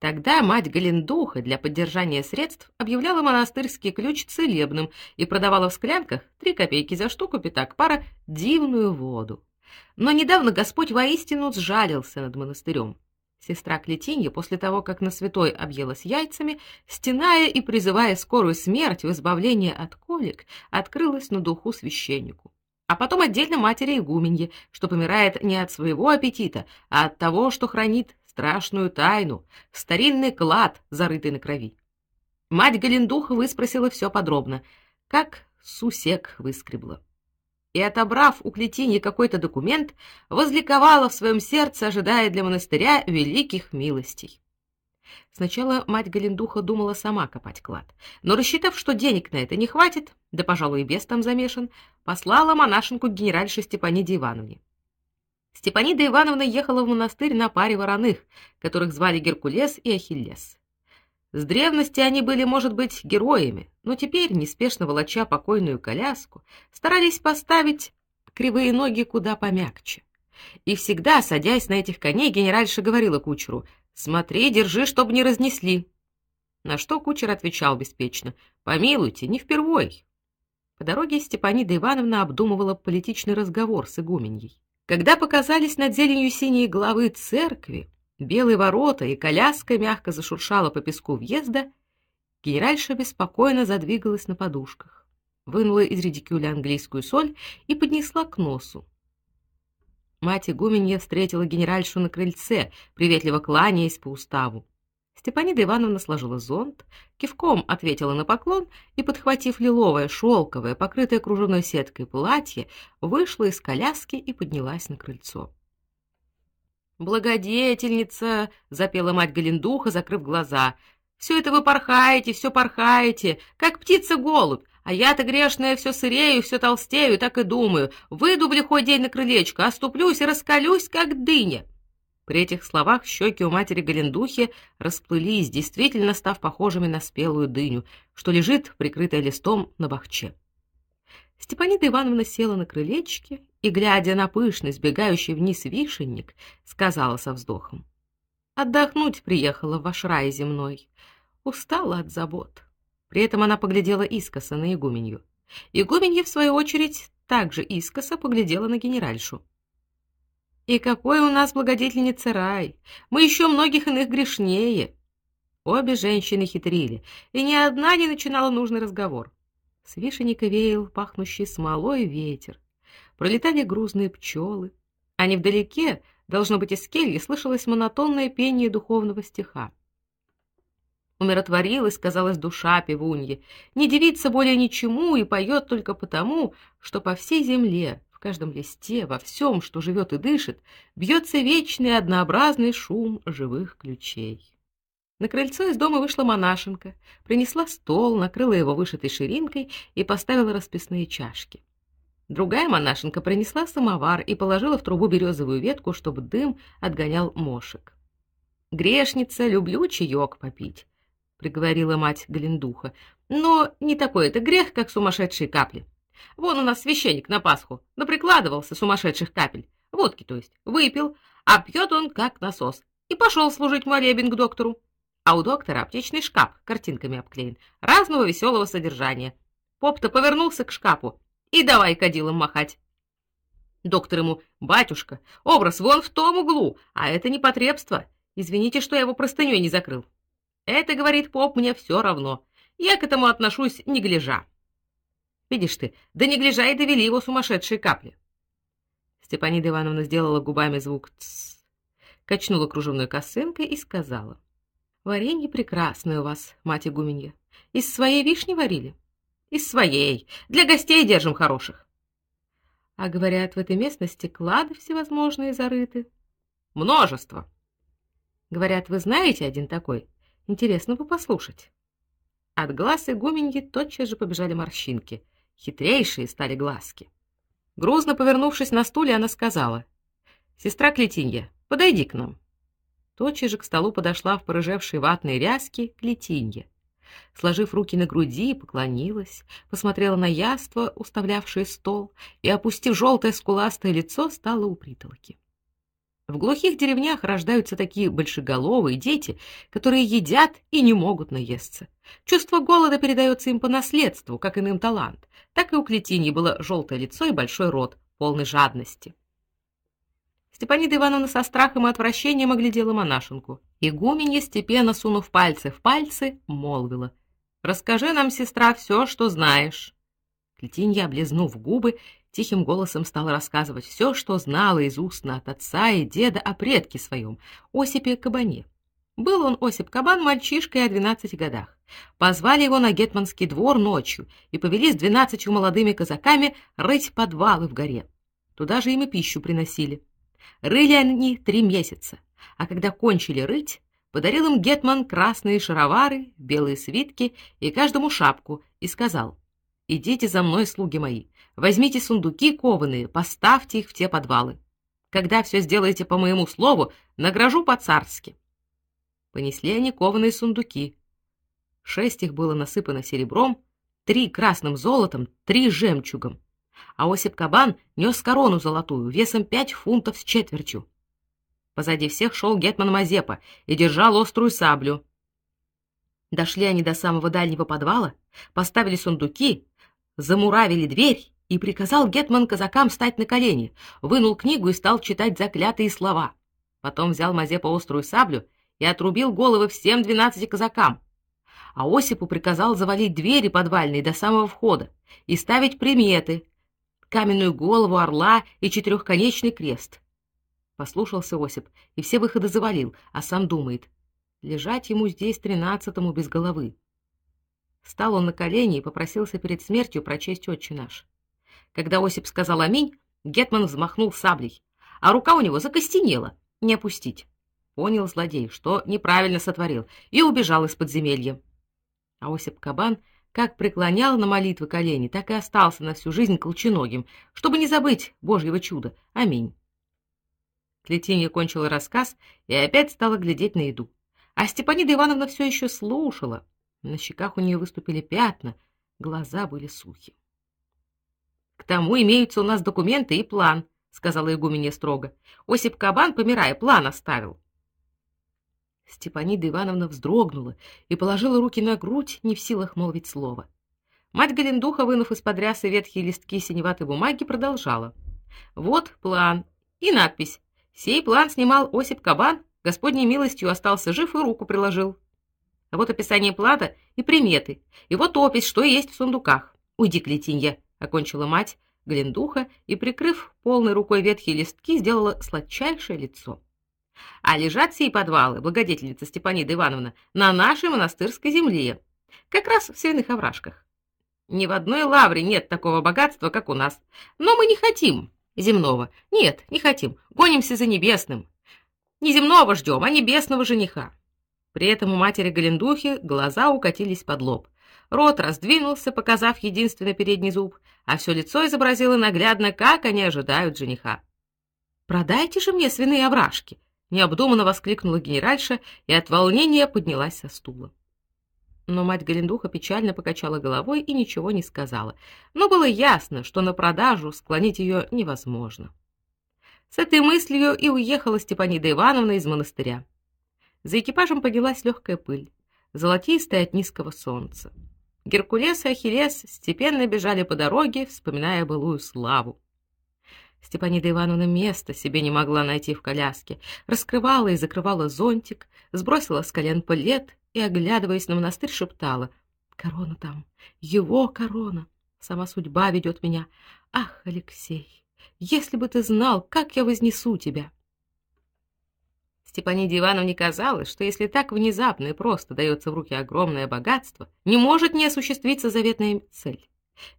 Тогда мать Галендуха для поддержания средств объявляла монастырский ключ целебным и продавала в склянках три копейки за штуку пятак пара дивную воду. Но недавно Господь воистину сжалился над монастырем. Сестра Клетинья после того, как на святой объелась яйцами, стеная и призывая скорую смерть в избавление от колик, открылась на духу священнику. А потом отдельно матери игуменье, что помирает не от своего аппетита, а от того, что хранит страшную тайну, старинный клад, зарытый на крови. Мать Галендуха выспросила все подробно, как сусек выскребла и, отобрав у Клетини какой-то документ, возликовала в своем сердце, ожидая для монастыря великих милостей. Сначала мать Галендуха думала сама копать клад, но рассчитав, что денег на это не хватит, да, пожалуй, и без там замешан, послала монашенку к генеральше Степаниде Ивановне. Степанида Ивановна ехала в монастырь на паре вороных, которых звали Геркулес и Ахиллес. С древности они были, может быть, героями, но теперь, неспешно волоча покойную коляску, старались поставить кривые ноги куда помягче. И всегда, садясь на этих коней, генеральша говорила кучеру: "Смотри, держи, чтобы не разнесли". На что кучер отвечал беспечно: "Помилуйте, не впервой". По дороге Степанида Ивановна обдумывала политичный разговор с игуменьей. Когда показались над зеленью синие главы церкви, белые ворота и коляска мягко зашуршала по песку въезда, генеральша беспокойно задвигалась на подушках, вынула из редикюля английскую соль и поднесла к носу. Мать игуменья встретила генеральшу на крыльце, приветливо кланяясь по уставу. Степанида Ивановна сложила зонт, кивком ответила на поклон и, подхватив лиловое шелковое, покрытое кружевной сеткой платье, вышла из коляски и поднялась на крыльцо. Благодетельница, запела мать Галендуха, закрыв глаза. Все это вы порхаете, все порхаете, как птица-голубь. А я-то грешная все сырею, все толстею, так и думаю. Выйду в лихой день на крылечко, оступлюсь и раскалюсь, как дыня. При этих словах щеки у матери Галендухи расплылись, действительно став похожими на спелую дыню, что лежит, прикрытая листом, на бахче. Степанида Ивановна села на крылечке и, глядя на пышный, сбегающий вниз вишенник, сказала со вздохом: "Отдохнуть приехала в ваш рай земной, устала от забот". При этом она поглядела искоса на игуменью. Игуменья в свою очередь также искоса поглядела на генеральшу. И какой у нас благодетельница рай! Мы еще многих иных грешнее. Обе женщины хитрили, и ни одна не начинала нужный разговор. С вишенника веял пахнущий смолой ветер. Пролетали грузные пчелы, а невдалеке, должно быть, из кельи слышалось монотонное пение духовного стиха. Умиротворилась, казалось, душа певуньи, не дивится более ничему и поет только потому, что по всей земле, каждом листе, во всем, что живет и дышит, бьется вечный однообразный шум живых ключей. На крыльцо из дома вышла монашенка, принесла стол, накрыла его вышитой ширинкой и поставила расписные чашки. Другая монашенка принесла самовар и положила в трубу березовую ветку, чтобы дым отгонял мошек. Грешница, люблю чаек попить, приговорила мать Галендуха. Но не такой это грех, как сумасшедшие капли. Вон у нас священник на Пасху, да прикладывался сумасшедших капель, водки, то есть, выпил, а пьет он как насос. И пошел служить молебен к доктору а у доктора аптечный шкаф картинками обклеен, разного веселого содержания. Поп-то повернулся к шкафу и давай кадилом махать. Доктор ему: "Батюшка, образ вон в том углу, а это не потребство. Извините, что я его простыней не закрыл". Это, говорит поп, мне все равно. Я к этому отношусь не гляжа. Видишь ты, да не гляжа и довели его сумасшедшие капли. Степанида Ивановна сделала губами звук ц, качнула кружевной косынкой и сказала: Варенье прекрасное у вас, мать игуменья. Из своей вишни варили? Из своей. Для гостей держим хороших. А говорят, в этой местности клады всевозможные зарыты. Множество. Говорят, вы знаете один такой? Интересно бы послушать. От глаз игуменьи тотчас же побежали морщинки. Хитрейшие стали глазки. Грузно повернувшись на стуле, она сказала: "Сестра Клетинья, подойди к нам". Тотчас же к столу подошла в порыжевшей ватной ряске Клетинья. Сложив руки на груди, поклонилась, посмотрела на яство, уставлявшее стол, и, опустив желтое скуластое лицо, стала у притолоки. В глухих деревнях рождаются такие большеголовые дети, которые едят и не могут наесться. Чувство голода передается им по наследству, как иным талант. Так и у Клетиньи было желтое лицо и большой рот, полный жадности. Степанида Ивановна со страхом и отвращением оглядела монашенку. Игуменья, степенно сунув пальцы в пальцы, молвила: "Расскажи нам, сестра, все, что знаешь". Клетинья, облизнув губы, тихим голосом стала рассказывать все, что знала из устно от отца и деда о предке своем, Осипе Кабане. Был он Осип Кабан мальчишкой о 12 годах. Позвали его на гетманский двор ночью и повели с двенадцатью молодыми казаками рыть подвалы в горе. Туда же им и пищу приносили. Рыли они три месяца, а когда кончили рыть, подарил им гетман красные шаровары, белые свитки и каждому шапку и сказал: "Идите за мной, слуги мои, Возьмите сундуки кованые, поставьте их в те подвалы. Когда все сделаете по моему слову, награжу по-царски. Понесли они кованые сундуки. Шесть их было насыпано серебром, три красным золотом, три жемчугом. А Осип Кабан нес корону золотую весом пять фунтов с четвертью. Позади всех шел гетман Мазепа и держал острую саблю. Дошли они до самого дальнего подвала, поставили сундуки, замуравили дверь и приказал гетман казакам встать на колени, вынул книгу и стал читать заклятые слова. Потом взял Мазепа острую саблю и отрубил головы всем двенадцати казакам. А Осипу приказал завалить двери подвальные до самого входа и ставить приметы: каменную голову орла и четырехконечный крест. Послушался Осип и все выходы завалил, а сам думает: лежать ему здесь тринадцатому без головы. Встал он на колени и попросился перед смертью прочесть Отче наш. Когда Осип сказал аминь, гетман взмахнул саблей, а рука у него закостенела. Не опустить. Понял злодей, что неправильно сотворил, и убежал из подземелья. А Осип Кабан как преклонял на молитвы колени, так и остался на всю жизнь колченогим, чтобы не забыть Божьего чуда. Аминь. Клетинья кончила рассказ и опять стала глядеть на еду. А Степанида Ивановна все еще слушала. На щеках у нее выступили пятна, глаза были сухи. К тому имеются у нас документы и план, сказала игуменья строго. Осип Кабан, помирая, план оставил. Степанида Ивановна вздрогнула и положила руки на грудь, не в силах молвить слово. Мать Галендуха, вынув из-под рясы ветхие листки синеватой бумаги, продолжала: "Вот план и надпись: Сей план снимал Осип Кабан, Господней милостью остался жив и руку приложил. А вот описание плана и приметы. И вот опись, что есть в сундуках. Уйди, Клетинья, окончила мать Глендуха и, прикрыв полной рукой ветхие листки, сделала сладчайшее лицо. А лежат сей подвалы, благодетельница Степанида Ивановна, на нашей монастырской земле, как раз в свиных овражках. Ни в одной лавре нет такого богатства, как у нас. Но мы не хотим земного. Нет, не хотим. Гонимся за небесным. Не земного ждем, а небесного жениха. При этом у матери Галендухи глаза укатились под лоб. Рот раздвинулся, показав единственный передний зуб, а все лицо изобразило наглядно, как они ожидают жениха. Продайте же мне свиные овражки, необдуманно воскликнула генеральша и от волнения поднялась со стула. Но мать Галендуха печально покачала головой и ничего не сказала. Но было ясно, что на продажу склонить ее невозможно. С этой мыслью и уехала Степанида Ивановна из монастыря. За экипажем поднялась легкая пыль, золотистая от низкого солнца. Геркулес и Ахиллес степенно бежали по дороге, вспоминая былую славу. Степанида Ивановна места себе не могла найти в коляске, раскрывала и закрывала зонтик, сбросила с колен палет и, оглядываясь на монастырь, шептала: "Корона там, его корона. Сама судьба ведет меня. Ах, Алексей, если бы ты знал, как я вознесу тебя". Степаниде Ивановне казалось, что если так внезапно и просто дается в руки огромное богатство, не может не осуществиться заветная цель.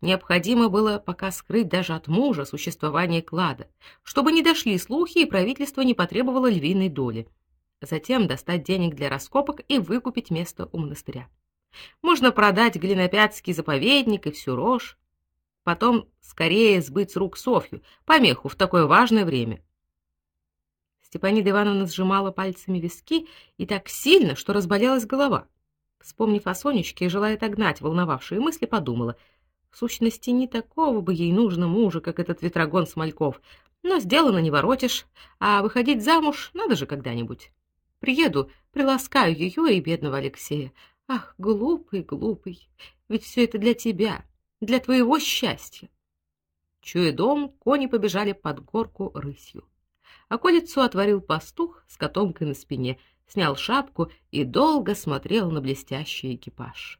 Необходимо было пока скрыть даже от мужа существование клада, чтобы не дошли слухи и правительство не потребовало львиной доли. Затем достать денег для раскопок и выкупить место у монастыря. Можно продать Глинопятский заповедник и всю рожь, потом скорее сбыть с рук Софью, помеху в такое важное время. Степанида Ивановна сжимала пальцами виски и так сильно, что разболелась голова. Вспомнив о Сонечке и желая отогнать волновавшие мысли, подумала: в сущности, не такого бы ей нужно мужа, как этот ветрогон Смольков. Но сделано не воротишь, а выходить замуж надо же когда-нибудь. Приеду, приласкаю ее и бедного Алексея. Ах, глупый, глупый. Ведь все это для тебя, для твоего счастья. Чуя дом, кони побежали под горку рысью. Околицу отворил пастух с котомкой на спине, снял шапку и долго смотрел на блестящий экипаж.